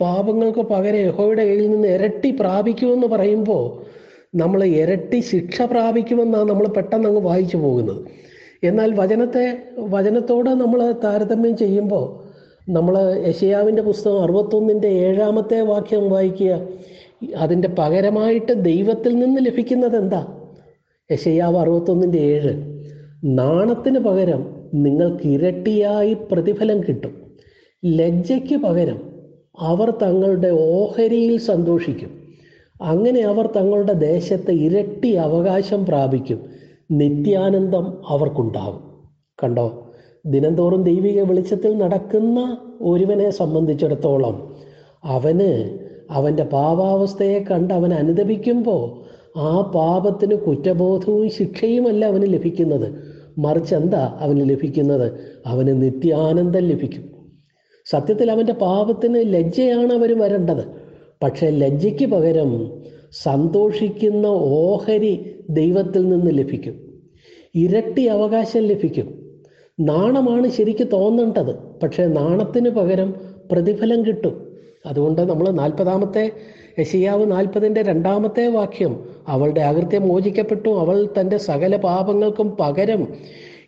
A: പാപങ്ങൾക്ക് പകരം യഹോയുടെ കയ്യിൽ നിന്ന് ഇരട്ടി പ്രാപിക്കുമെന്ന് പറയുമ്പോൾ നമ്മൾ ഇരട്ടി ശിക്ഷ പ്രാപിക്കുമെന്നാണ് നമ്മൾ പെട്ടെന്ന് അങ്ങ് വായിച്ചു പോകുന്നത്. എന്നാൽ വചനത്തെ വചനത്തോട് നമ്മൾ താരതമ്യം ചെയ്യുമ്പോൾ നമ്മൾ യശയാവിന്റെ പുസ്തകം അറുപത്തൊന്നിന്റെ ഏഴാമത്തെ വാക്യം വായിക്കുക. അതിന്റെ പകരമായിട്ട് ദൈവത്തിൽ നിന്ന് ലഭിക്കുന്നത് എന്താ? യശയാവ് അറുപത്തൊന്നിന്റെ ഏഴ്. നാണത്തിന് പകരം നിങ്ങൾക്ക് ഇരട്ടിയായി പ്രതിഫലം കിട്ടും. ലജ്ജയ്ക്ക് പകരം അവർ തങ്ങളുടെ ഓഹരിയിൽ സന്തോഷിക്കും. അങ്ങനെ അവർ തങ്ങളുടെ ദേശത്തെ ഇരട്ടി അവകാശം പ്രാപിക്കും. നിത്യാനന്ദം അവർക്കുണ്ടാകും. കണ്ടോ? ദിനംതോറും ദൈവിക വെളിച്ചത്തിൽ നടക്കുന്ന ഒരുവനെ സംബന്ധിച്ചിടത്തോളം അവന് അവന്റെ പാപാവസ്ഥയെ കണ്ട് അവൻ അനുദപിക്കുമ്പോൾ ആ പാപത്തിന് കുറ്റബോധവും ശിക്ഷയുമല്ല അവന് ലഭിക്കുന്നത്. മറിച്ച് എന്താ അവന് ലഭിക്കുന്നത്? അവന് നിത്യാനന്ദം ലഭിക്കും. സത്യത്തിൽ അവന്റെ പാപത്തിന് ലജ്ജയാണ് അവർ വരേണ്ടത്. പക്ഷേ ലജ്ജയ്ക്ക് പകരം സന്തോഷിക്കുന്ന ഓഹരി ദൈവത്തിൽ നിന്ന് ലഭിക്കും. ഇരട്ടി അവകാശം ലഭിക്കും. നാണമാണ് ശരിക്ക് തോന്നേണ്ടത്. പക്ഷേ നാണത്തിന് പകരം പ്രതിഫലം കിട്ടും. അതുകൊണ്ട് നമ്മൾ നാൽപ്പതാമത്തെ യശിയാവ് നാൽപ്പതിന്റെ രണ്ടാമത്തെ വാക്യം അവളുടെ അകൃത്യം മോചിക്കപ്പെട്ടു. അവൾ തന്റെ സകല പാപങ്ങൾക്കും പകരം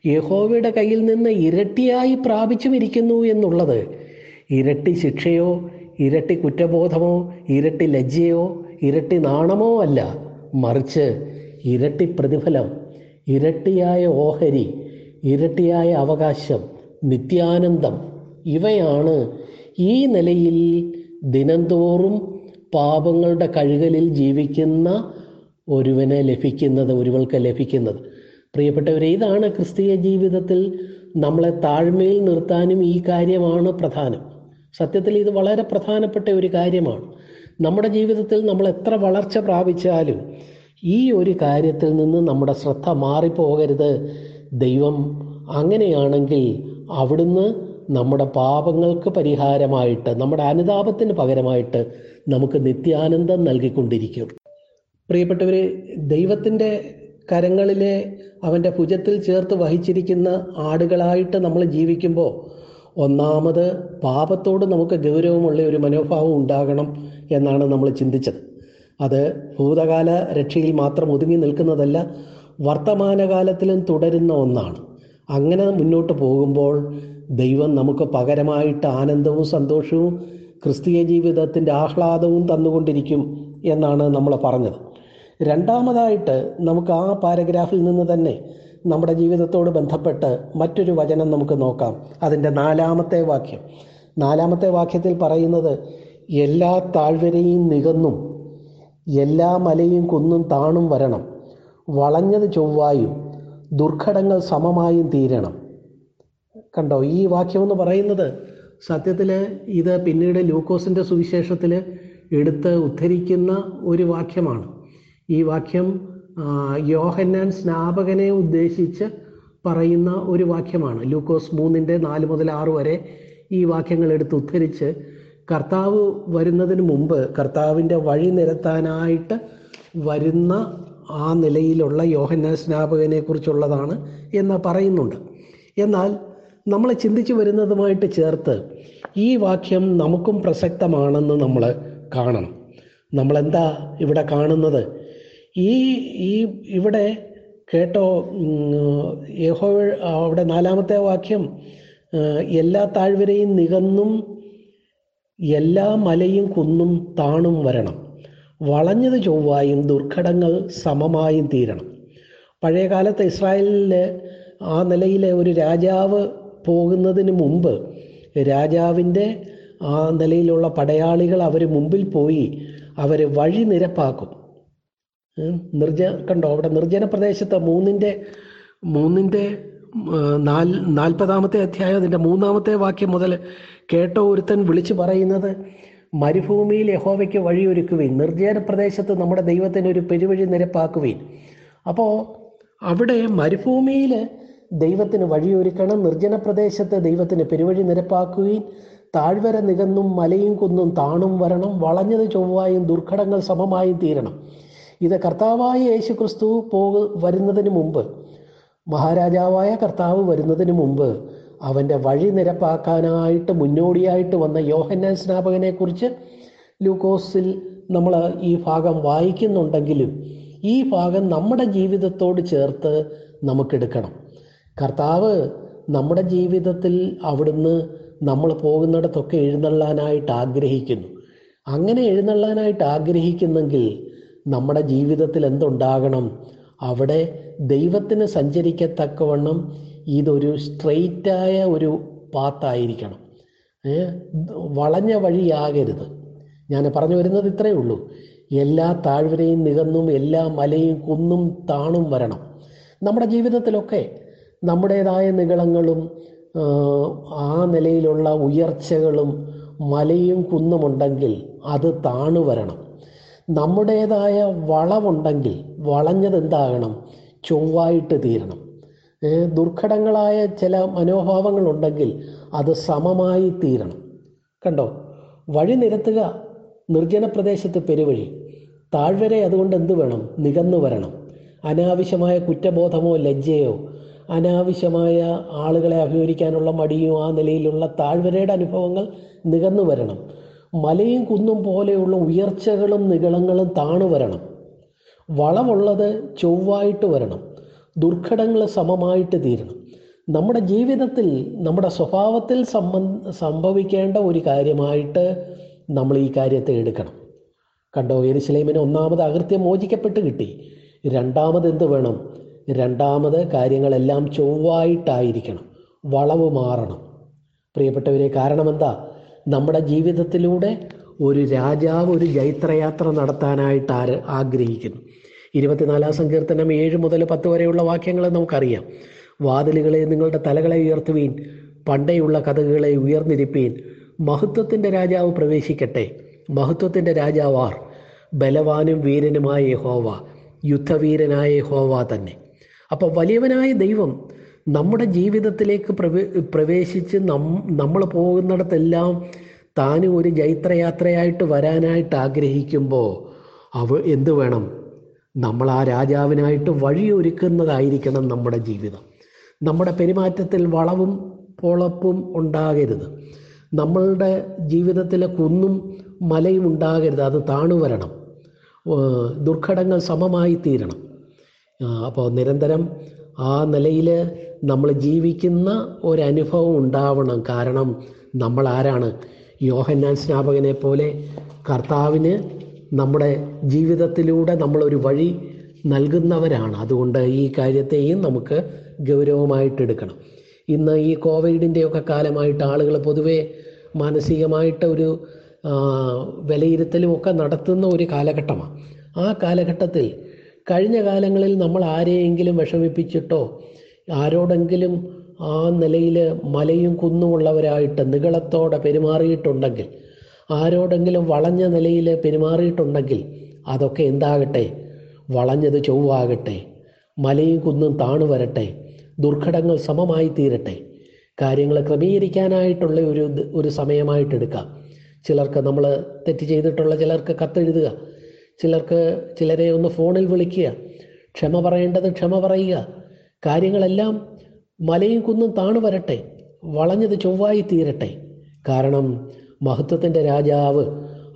A: യഹോവയുടെ കയ്യിൽ നിന്ന് ഇരട്ടിയായി പ്രാപിച്ചുമിരിക്കുന്നു എന്നുള്ളത് ഇരട്ടി ശിക്ഷയോ ഇരട്ടി കുറ്റബോധമോ ഇരട്ടി ലജ്ജയോ ഇരട്ടി നാണമോ അല്ല. മറിച്ച് ഇരട്ടി പ്രതിഫലം ഇരട്ടിയായ ഓഹരി ഇരട്ടിയായ അവകാശം നിത്യാനന്ദം ഇവയാണ് ഈ നിലയിൽ ദിനംതോറും പാപങ്ങളുടെ കഴുകലിൽ ജീവിക്കുന്ന ഒരുവനെ ലഭിക്കുന്നത് ഒരുവൾക്ക് ലഭിക്കുന്നത്. പ്രിയപ്പെട്ടവരെ ഇതാണ് ക്രിസ്തീയ ജീവിതത്തിൽ നമ്മളെ താഴ്മയിൽ നിർത്താനും ഈ കാര്യമാണ് പ്രധാനം. സത്യത്തിൽ ഇത് വളരെ പ്രധാനപ്പെട്ട ഒരു കാര്യമാണ്. നമ്മുടെ ജീവിതത്തിൽ നമ്മൾ എത്ര വളർച്ച പ്രാപിച്ചാലും ഈ ഒരു കാര്യത്തിൽ നിന്ന് നമ്മുടെ ശ്രദ്ധ മാറിപ്പോകരുത്. ദൈവം അങ്ങനെയാണെങ്കിൽ അവിടുന്ന് നമ്മുടെ പാപങ്ങൾക്ക് പരിഹാരമായിട്ട് നമ്മുടെ അനുതാപത്തിന് പകരമായിട്ട് നമുക്ക് നിത്യാനന്ദം നൽകിക്കൊണ്ടിരിക്കും. പ്രിയപ്പെട്ടവർ ദൈവത്തിന്റെ കരങ്ങളിലെ അവന്റെ ഭുജത്തിൽ ചേർത്ത് വഹിച്ചിരിക്കുന്ന ആടുകളായിട്ട് നമ്മൾ ജീവിക്കുമ്പോൾ ഒന്നാമത് പാപത്തോട് നമുക്ക് ഗൗരവമുള്ള ഒരു മനോഭാവം ഉണ്ടാകണം എന്നാണ് നമ്മൾ ചിന്തിച്ചത്. അത് ഭൂതകാല രക്ഷയിൽ മാത്രം ഒതുങ്ങി നിൽക്കുന്നതല്ല വർത്തമാനകാലത്തിലും തുടരുന്ന ഒന്നാണ്. അങ്ങനെ മുന്നോട്ട് പോകുമ്പോൾ ദൈവം നമുക്ക് പകരമായിട്ട് ആനന്ദവും സന്തോഷവും ക്രിസ്തീയ ജീവിതത്തിന്റെ ആഹ്ലാദവും തന്നുകൊണ്ടിരിക്കും എന്നാണ് നമ്മൾ പറഞ്ഞത്. രണ്ടാമതായിട്ട് നമുക്ക് ആ പാരഗ്രാഫിൽ നിന്ന് തന്നെ നമ്മുടെ ജീവിതത്തോട് ബന്ധപ്പെട്ട് മറ്റൊരു വചനം നമുക്ക് നോക്കാം. അതിന്റെ നാലാമത്തെ വാക്യം. നാലാമത്തെ വാക്യത്തിൽ പറയുന്നത് എല്ലാ താഴ്വരയും നികന്നും എല്ലാ മലയും കുന്നും താണും വരണം. വളഞ്ഞത് ചൊവ്വായും ദുർഘടങ്ങൾ സമമായും തീരണം. കണ്ടോ ഈ വാക്യം എന്ന് പറയുന്നത് സത്യത്തിൽ ഇത് പിന്നീട് ലൂക്കോസിന്റെ സുവിശേഷത്തിൽ എടുത്ത് ഉദ്ധരിക്കുന്ന ഒരു വാക്യമാണ്. ഈ വാക്യം യോഹന്നാൻ സ്നാപകനെ ഉദ്ദേശിച്ച് പറയുന്ന ഒരു വാക്യമാണ്. ലൂക്കോസ് മൂന്നിന്റെ നാല് മുതൽ ആറ് വരെ ഈ വാക്യങ്ങൾ എടുത്ത് ഉദ്ധരിച്ച് കർത്താവ് വരുന്നതിന് മുമ്പ് കർത്താവിന്റെ വഴി നിരത്താനായിട്ട് വരുന്ന ആ നിലയിലുള്ള യോഹന്നാൻ സ്നാപകനെ കുറിച്ചുള്ളതാണ് എന്ന് പറയുന്നുണ്ട്. എന്നാൽ നമ്മൾ ചിന്തിച്ചു വരുന്നതുമായിട്ട് ചേർത്ത് ഈ വാക്യം നമുക്കും പ്രസക്തമാണെന്ന് നമ്മൾ കാണണം. നമ്മളെന്താ ഇവിടെ കാണുന്നത്? ഈ ഈ ഇവിടെ കേട്ടോ യഹോ അവിടെ നാലാമത്തെ വാക്യം എല്ലാ താഴ്വരയും നികന്നും എല്ലാ മലയും കുന്നും താണും വരണം. വളഞ്ഞത് ചൊവ്വായും ദുർഘടങ്ങൾ സമമായും തീരണം. പഴയ കാലത്ത് ആ നിലയിലെ ഒരു രാജാവ് പോകുന്നതിന് മുമ്പ് രാജാവിന്റെ ആ നിലയിലുള്ള പടയാളികൾ അവർ മുമ്പിൽ പോയി അവർ വഴി നിരപ്പാക്കും നിർജ കണ്ടോ? അവിടെ നിർജന പ്രദേശത്ത് മൂന്നിന്റെ മൂന്നിന്റെ നാല് നാൽപ്പതാമത്തെ അധ്യായം അതിന്റെ മൂന്നാമത്തെ വാക്യം മുതൽ കേട്ടോ ഒരുത്തൻ വിളിച്ചു പറയുന്നത് മരുഭൂമിയിൽ യഹോവയ്ക്ക് വഴിയൊരുക്കുവിൻ നിർജന പ്രദേശത്ത് നമ്മുടെ ദൈവത്തിന് ഒരു പെരുവഴി നിരപ്പാക്കുവിൻ. അപ്പോൾ അവിടെ മരുഭൂമിയിൽ ദൈവത്തിന് വഴിയൊരുക്കണം നിർജന പ്രദേശത്ത് ദൈവത്തിന് പെരുവഴി നിരപ്പാക്കുകയും താഴ്വര നികന്നും മലയും കുന്നും താണും വരണം വളഞ്ഞത് ചൊവ്വായും ദുർഘടങ്ങൾ സമമായും തീരണം. ഇത് കർത്താവായ യേശു ക്രിസ്തു പോക വരുന്നതിന് മുമ്പ് മഹാരാജാവായ കർത്താവ് വരുന്നതിന് മുമ്പ് അവന്റെ വഴി നിരപ്പാക്കാനായിട്ട് മുന്നോടിയായിട്ട് വന്ന യോഹന്നാൻ സ്നാപകനെ കുറിച്ച് ലൂക്കോസിൽ നമ്മൾ ഈ ഭാഗം വായിക്കുന്നുണ്ടെങ്കിലും ഈ ഭാഗം നമ്മുടെ ജീവിതത്തോട് ചേർത്ത് നമുക്കെടുക്കണം. കർത്താവ് നമ്മുടെ ജീവിതത്തിൽ അവിടുന്ന് നമ്മൾ പോകുന്നിടത്തൊക്കെ എഴുന്നള്ളാനായിട്ട് ആഗ്രഹിക്കുന്നു. അങ്ങനെ എഴുന്നള്ളാനായിട്ട് ആഗ്രഹിക്കുന്നെങ്കിൽ നമ്മുടെ ജീവിതത്തിൽ എന്തുണ്ടാകണം? അവിടെ ദൈവത്തിന് സഞ്ചരിക്കത്തക്കവണ്ണം ഇതൊരു സ്ട്രെയിറ്റായ ഒരു പാത്തായിരിക്കണം? വളഞ്ഞ വഴിയാകരുത്. ഞാൻ പറഞ്ഞു വരുന്നത് ഇത്രയേ ഉള്ളൂ. എല്ലാ താഴ്വരയും നികന്നും എല്ലാ മലയും കുന്നും താണും വരണം. നമ്മുടെ ജീവിതത്തിലൊക്കെ നമ്മുടേതായ നികളങ്ങളും ആ നിലയിലുള്ള ഉയർച്ചകളും മലയും കുന്നുമുണ്ടെങ്കിൽ അത് താണു വരണം. നമ്മുടേതായ വളവുണ്ടെങ്കിൽ വളഞ്ഞത് എന്താകണം? ചൊവ്വായിട്ട് തീരണം. ദുർഘടങ്ങളായ ചില മനോഭാവങ്ങളുണ്ടെങ്കിൽ അത് സമമായി തീരണം. കണ്ടോ? വഴി നിരത്തുക നിർജന പ്രദേശത്ത് പെരുവഴി. താഴ്വരെ അതുകൊണ്ട് എന്ത് വേണം? നികന്നു വരണം. അനാവശ്യമായ കുറ്റബോധമോ ലജ്ജയോ അനാവശ്യമായ ആളുകളെ അഭിമുഖിക്കാനുള്ള മടിയോ ആ നിലയിലുള്ള താഴ്വരയുടെ അനുഭവങ്ങൾ നികന്നു വരണം. മലയും കുന്നും പോലെയുള്ള ഉയർച്ചകളും നികളങ്ങളും താണു വരണം. വളമുള്ളത് ചൊവ്വായിട്ട് വരണം. ദുർഘടങ്ങൾ സമമായിട്ട് തീരണം. നമ്മുടെ ജീവിതത്തിൽ നമ്മുടെ സ്വഭാവത്തിൽ സംബന്ധ സംഭവിക്കേണ്ട ഒരു കാര്യമായിട്ട് നമ്മൾ ഈ കാര്യത്തെ എടുക്കണം. കണ്ടോ എരിശിലേമിന് ഒന്നാമത് അകൃത്യം മോചിക്കപ്പെട്ട് കിട്ടി. രണ്ടാമത് എന്ത് വേണം? രണ്ടാമത് കാര്യങ്ങളെല്ലാം ചൊവ്വായിട്ടായിരിക്കണം. വളവ് മാറണം. പ്രിയപ്പെട്ടവരെ കാരണം എന്താ നമ്മുടെ ജീവിതത്തിലൂടെ ഒരു രാജാവ് ഒരു ജൈത്രയാത്ര നടത്താനായിട്ട് ആര് ആഗ്രഹിക്കുന്നു? ഇരുപത്തിനാലാം സങ്കീർത്തനം ഏഴ് മുതൽ പത്ത് വരെയുള്ള വാക്യങ്ങൾ നമുക്കറിയാം. വാതിലുകളെ നിങ്ങളുടെ തലകളെ ഉയർത്തുവീൻ പണ്ടേയുള്ള കഥകളെ ഉയർന്നിരിപ്പീൻ. മഹത്വത്തിന്റെ രാജാവ് പ്രവേശിക്കട്ടെ. മഹത്വത്തിന്റെ രാജാവ് ആർ? ബലവാനും വീരനുമായ ഹോവ യുദ്ധവീരനായ ഹോവ തന്നെ. അപ്പോൾ വലിയവനായ ദൈവം നമ്മുടെ ജീവിതത്തിലേക്ക് പ്രവേ പ്രവേശിച്ച് നം നമ്മൾ പോകുന്നിടത്തെല്ലാം താനും ഒരു ജൈത്രയാത്രയായിട്ട് വരാനായിട്ട് ആഗ്രഹിക്കുമ്പോൾ അവ എന്ത് വേണം? നമ്മൾ ആ രാജാവിനായിട്ട് വഴിയൊരുക്കുന്നതായിരിക്കണം നമ്മുടെ ജീവിതം. നമ്മുടെ പെരുമാറ്റത്തിൽ വളവും പൊളപ്പും ഉണ്ടാകരുത്. നമ്മളുടെ ജീവിതത്തിലെ കുന്നും മലയും ഉണ്ടാകരുത്. അത് താണു വരണം. ദുർഘടങ്ങൾ സമമായി തീരണം. അപ്പോൾ നിരന്തരം ആ നിലയിൽ നമ്മൾ ജീവിക്കുന്ന ഒരനുഭവം ഉണ്ടാവണം. കാരണം നമ്മൾ ആരാണ്? യോഹന്നാൻ സ്നാപകനെ പോലെ കർത്താവിന് നമ്മുടെ ജീവിതത്തിലൂടെ നമ്മളൊരു വഴി നൽകുന്നവരാണ്. അതുകൊണ്ട് ഈ കാര്യത്തെയും നമുക്ക് ഗൗരവമായിട്ട് എടുക്കണം. ഇന്ന് ഈ കോവിഡിന്റെയൊക്കെ കാലമായിട്ട് ആളുകൾ പൊതുവേ മാനസികമായിട്ട് ഒരു വിലയിരുത്തലുമൊക്കെ നടത്തുന്ന ഒരു കാലഘട്ടമാണ്. ആ കാലഘട്ടത്തിൽ കഴിഞ്ഞ കാലങ്ങളിൽ നമ്മൾ ആരെയെങ്കിലും വിഷമിപ്പിച്ചിട്ടോ ആരോടെങ്കിലും ആ നിലയിൽ മലയും കുന്നുമുള്ളവരായിട്ട് നികളത്തോടെ പെരുമാറിയിട്ടുണ്ടെങ്കിൽ ആരോടെങ്കിലും വളഞ്ഞ നിലയിൽ പെരുമാറിയിട്ടുണ്ടെങ്കിൽ അതൊക്കെ എന്താകട്ടെ? വളഞ്ഞത് ചൊവ്വാകട്ടെ മലയും കുന്നും താണു വരട്ടെ ദുർഘടങ്ങൾ സമമായി തീരട്ടെ. കാര്യങ്ങൾ ക്രമീകരിക്കാനായിട്ടുള്ള ഒരു ഒരു സമയമായിട്ട് എടുക്കാം. ചിലർക്ക് നമ്മൾ തെറ്റ് ചെയ്തിട്ടുള്ള ചിലർക്ക് കത്തെഴുതുക ചിലർക്ക് ചിലരെ ഒന്ന് ഫോണിൽ വിളിക്കുക ക്ഷമ പറയേണ്ടത് ക്ഷമ പറയുക കാര്യങ്ങളെല്ലാം മലയും കുന്നും താണു വരട്ടെ വളഞ്ഞത് ചൊവ്വായി തീരട്ടെ. കാരണം മഹത്വത്തിന്റെ രാജാവ്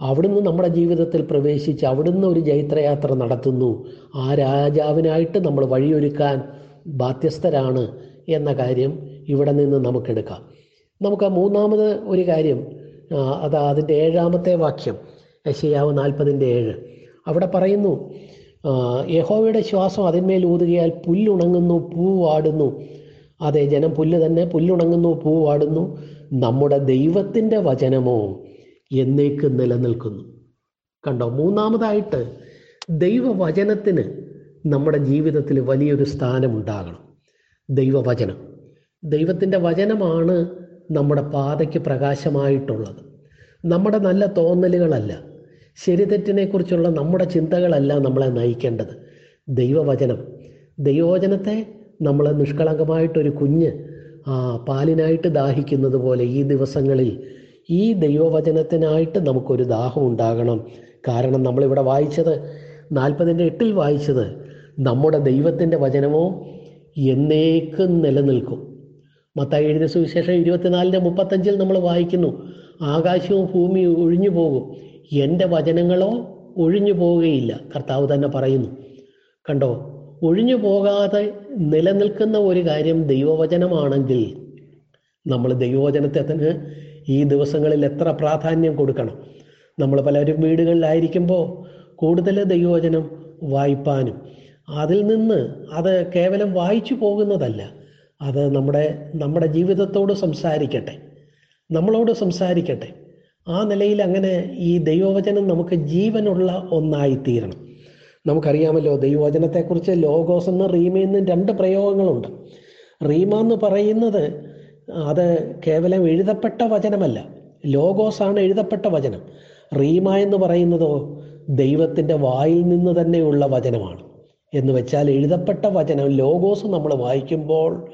A: അവിടുന്ന് നമ്മുടെ ജീവിതത്തിൽ പ്രവേശിച്ച് അവിടുന്ന് ഒരു ജൈത്രയാത്ര നടത്തുന്നു. ആ രാജാവിനായിട്ട് നമ്മൾ വഴിയൊരുക്കാൻ ബാധ്യസ്ഥരാണ് എന്ന കാര്യം ഇവിടെ നിന്ന് നമുക്കെടുക്കാം. നമുക്ക് ആ മൂന്നാമത് ഒരു കാര്യം അത് അതാ അതിന്റെ ഏഴാമത്തെ വാക്യം യശയാവ് നാൽപ്പതിന്റെ ഏഴ്. അവിടെ പറയുന്നു യഹോവയുടെ ശ്വാസം അതിന്മേൽ ഊതുകയാൽ പുല്ലുണങ്ങുന്നു പൂ വാടുന്നു. അതെ ജനം പുല്ല് തന്നെ പുല്ലുണങ്ങുന്നു പൂ വാടുന്നു. നമ്മുടെ ദൈവത്തിന്റെ വചനമോ എന്നേക്ക് നിലനിൽക്കുന്നു. കണ്ടോ മൂന്നാമതായിട്ട് ദൈവവചനത്തിന് നമ്മുടെ ജീവിതത്തിൽ വലിയൊരു സ്ഥാനം ഉണ്ടാകണം ദൈവവചനം. ദൈവത്തിന്റെ വചനമാണ് നമ്മുടെ പാതയ്ക്ക് പ്രകാശമായിട്ടുള്ളത്. നമ്മുടെ നല്ല തോന്നലുകളല്ല. ശരിതെറ്റിനെക്കുറിച്ചുള്ള നമ്മുടെ ചിന്തകളല്ല നമ്മളെ നയിക്കേണ്ടത്. ദൈവവചനം. ദൈവവചനത്തെ നമ്മൾ നിഷ്കളങ്കമായിട്ടൊരു കുഞ്ഞ് പാലിനായിട്ട് ദാഹിക്കുന്നത് പോലെ ഈ ദിവസങ്ങളിൽ ഈ ദൈവവചനത്തിനായിട്ട് നമുക്കൊരു ദാഹം ഉണ്ടാകണം. കാരണം നമ്മളിവിടെ വായിച്ചത് നാൽപ്പതിന്റെ എട്ടിൽ വായിച്ചത് നമ്മുടെ ദൈവത്തിന്റെ വചനമോ എന്നേക്കും നിലനിൽക്കും. മത്തായി എഴുതിയ സുവിശേഷം ഇരുപത്തിനാലിന്റെ മുപ്പത്തഞ്ചിൽ നമ്മൾ വായിക്കുന്നു ആകാശവും ഭൂമിയും ഒഴിഞ്ഞു പോകും എന്റെ വചനങ്ങളോ ഒഴിഞ്ഞു പോവുകയില്ല. കർത്താവ് തന്നെ പറയുന്നു. കണ്ടോ ഒഴിഞ്ഞു പോകാതെ നിലനിൽക്കുന്ന ഒരു കാര്യം ദൈവവചനമാണെങ്കിൽ നമ്മൾ ദൈവവചനത്തെ തന്നെ ഈ ദിവസങ്ങളിൽ എത്ര പ്രാധാന്യം കൊടുക്കണം. നമ്മൾ പലരും വീടുകളിലായിരിക്കുമ്പോൾ കൂടുതൽ ദൈവവചനം വായിപ്പാനും അതിൽ നിന്ന് അത് കേവലം വായിച്ചു പോകുന്നതല്ല അത് നമ്മുടെ നമ്മുടെ ജീവിതത്തോട് സംസാരിക്കട്ടെ നമ്മളോട് സംസാരിക്കട്ടെ. ആ നിലയിൽ അങ്ങനെ ഈ ദൈവവചനം നമുക്ക് ജീവനുള്ള ഒന്നായിത്തീരണം. നമുക്കറിയാമല്ലോ ദൈവവചനത്തെക്കുറിച്ച് ലോഗോസ് എന്നും റീമയെന്നും രണ്ട് പ്രയോഗങ്ങളുണ്ട്. റീമ എന്ന് പറയുന്നത് അത് കേവലം എഴുതപ്പെട്ട വചനമല്ല ലോഗോസാണ് എഴുതപ്പെട്ട വചനം. റീമ എന്ന് പറയുന്നതോ ദൈവത്തിന്റെ വായിൽ നിന്ന് തന്നെയുള്ള വചനമാണ്. എന്ന് വെച്ചാൽ എഴുതപ്പെട്ട വചനം ലോഗോസ് നമ്മൾ വായിക്കുമ്പോൾ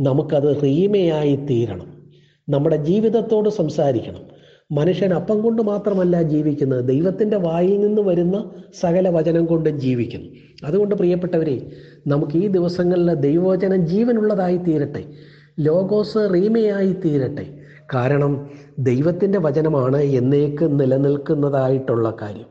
A: നമുക്കത് റീമയായി തീരണം നമ്മുടെ ജീവിതത്തോട് സംസാരിക്കണം. മനുഷ്യൻ അപ്പം കൊണ്ട് മാത്രമല്ല ജീവിക്കുന്നത്. ദൈവത്തിന്റെ വായിൽ നിന്ന് വരുന്ന സകല വചനം കൊണ്ടും ജീവിക്കുന്നു. അതുകൊണ്ട് പ്രിയപ്പെട്ടവരെ നമുക്ക് ഈ ദിവസങ്ങളിൽ ദൈവവചനം ജീവനുള്ളതായി തീരട്ടെ. ലോകോസ് റീമയായി തീരട്ടെ. കാരണം ദൈവത്തിന്റെ വചനമാണ് എന്നേക്ക് നിലനിൽക്കുന്നതായിട്ടുള്ള കാര്യം.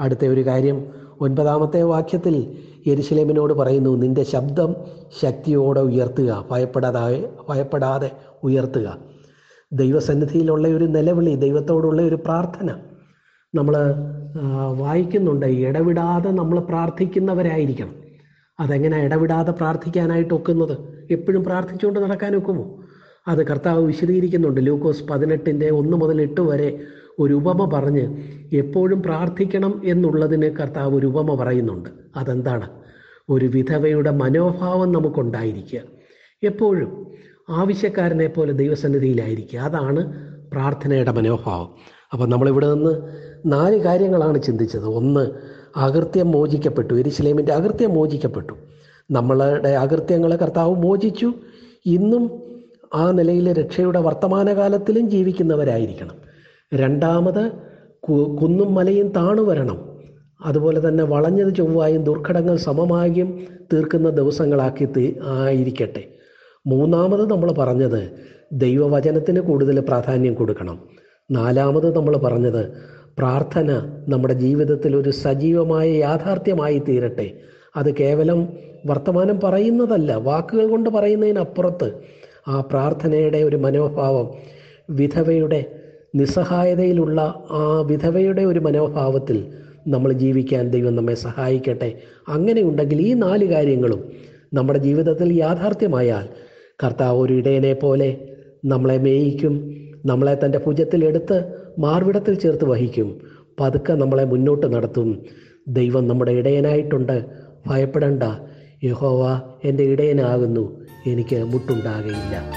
A: അടുത്ത ഒരു കാര്യം ഒൻപതാമത്തെ വാക്യത്തിൽ യെരുശലേമിനോട് പറയുന്നു നിന്റെ ശബ്ദം ശക്തിയോടെ ഉയർത്തുക ഭയപ്പെടാതെ ഭയപ്പെടാതെ ഉയർത്തുക. ദൈവസന്നിധിയിലുള്ള ഒരു നിലവിളി ദൈവത്തോടുള്ള ഒരു പ്രാർത്ഥന നമ്മൾ വായിക്കുന്നുണ്ട്. ഇടവിടാതെ നമ്മൾ പ്രാർത്ഥിക്കുന്നവരായിരിക്കണം. അതെങ്ങനെ ഇടവിടാതെ പ്രാർത്ഥിക്കാനായിട്ട് ഒക്കുന്നത്? എപ്പോഴും പ്രാർത്ഥിച്ചുകൊണ്ട് നടക്കാനൊക്കുമോ അത് കർത്താവ് വിശദീകരിക്കുന്നുണ്ട്. ലൂക്കോസ് പതിനെട്ടിന്റെ ഒന്ന് മുതൽ എട്ട് വരെ ഒരു ഉപമ പറഞ്ഞ് എപ്പോഴും പ്രാർത്ഥിക്കണം എന്നുള്ളതിന് കർത്താവ് ഒരു ഉപമ പറയുന്നുണ്ട്. അതെന്താണ്? ഒരു വിധവയുടെ മനോഭാവം നമുക്കുണ്ടായിരിക്കുക. എപ്പോഴും ആവശ്യക്കാരനെ പോലെ ദൈവസന്നിധിയിലായിരിക്കുക. അതാണ് പ്രാർത്ഥനയുടെ മനോഭാവം. അപ്പം നമ്മളിവിടെ നിന്ന് നാല് കാര്യങ്ങളാണ് ചിന്തിച്ചത്. ഒന്ന് അകൃത്യം മോചിക്കപ്പെട്ടു. എരിശിലേമിന്റെ അകൃത്യം മോചിക്കപ്പെട്ടു. നമ്മളുടെ അകൃത്യങ്ങളെ കർത്താവ് മോചിച്ചു. ഇന്നും ആ നിലയിൽ രക്ഷയുടെ വർത്തമാനകാലത്തിലും ജീവിക്കുന്നവരായിരിക്കണം. രണ്ടാമത് കുന്നും മലയും താണു വരണം. അതുപോലെ തന്നെ വളഞ്ഞത് ചൊവ്വായും ദുർഘടങ്ങൾ സമമായും തീർക്കുന്ന ദിവസങ്ങളാക്കി ആയിരിക്കട്ടെ. മൂന്നാമത് നമ്മൾ പറഞ്ഞത് ദൈവവചനത്തിന് കൂടുതൽ പ്രാധാന്യം കൊടുക്കണം. നാലാമത് നമ്മൾ പറഞ്ഞത് പ്രാർത്ഥന നമ്മുടെ ജീവിതത്തിൽ ഒരു സജീവമായ യാഥാർത്ഥ്യമായി തീരട്ടെ. അത് കേവലം വർത്തമാനം പറയുന്നതല്ല വാക്കുകൾ കൊണ്ട് പറയുന്നതിനപ്പുറത്ത് ആ പ്രാർത്ഥനയുടെ ഒരു മനോഭാവം വിധവയുടെ നിസ്സഹായതയിലുള്ള ആ വിധവയുടെ ഒരു മനോഭാവത്തിൽ നമ്മൾ ജീവിക്കാൻ ദൈവം നമ്മെ സഹായിക്കട്ടെ. അങ്ങനെയുണ്ടെങ്കിൽ ഈ നാല് കാര്യങ്ങളും നമ്മുടെ ജീവിതത്തിൽ യാഥാർത്ഥ്യമായാൽ കർത്താവ് ഒരു ഇടയനെ പോലെ നമ്മളെ മേയിക്കും നമ്മളെ തന്റെ ഭുജത്തിൽ എടുത്ത് മാർവിടത്തിൽ ചേർത്ത് വഹിക്കും. പതുക്കെ നമ്മളെ മുന്നോട്ട് നടത്തും. ദൈവം നമ്മുടെ ഇടയനായിട്ടുണ്ട്. ഭയപ്പെടണ്ട. യഹോവ എന്റെ ഇടയനാകുന്നു. എനിക്ക് മുട്ടുണ്ടാകയില്ല.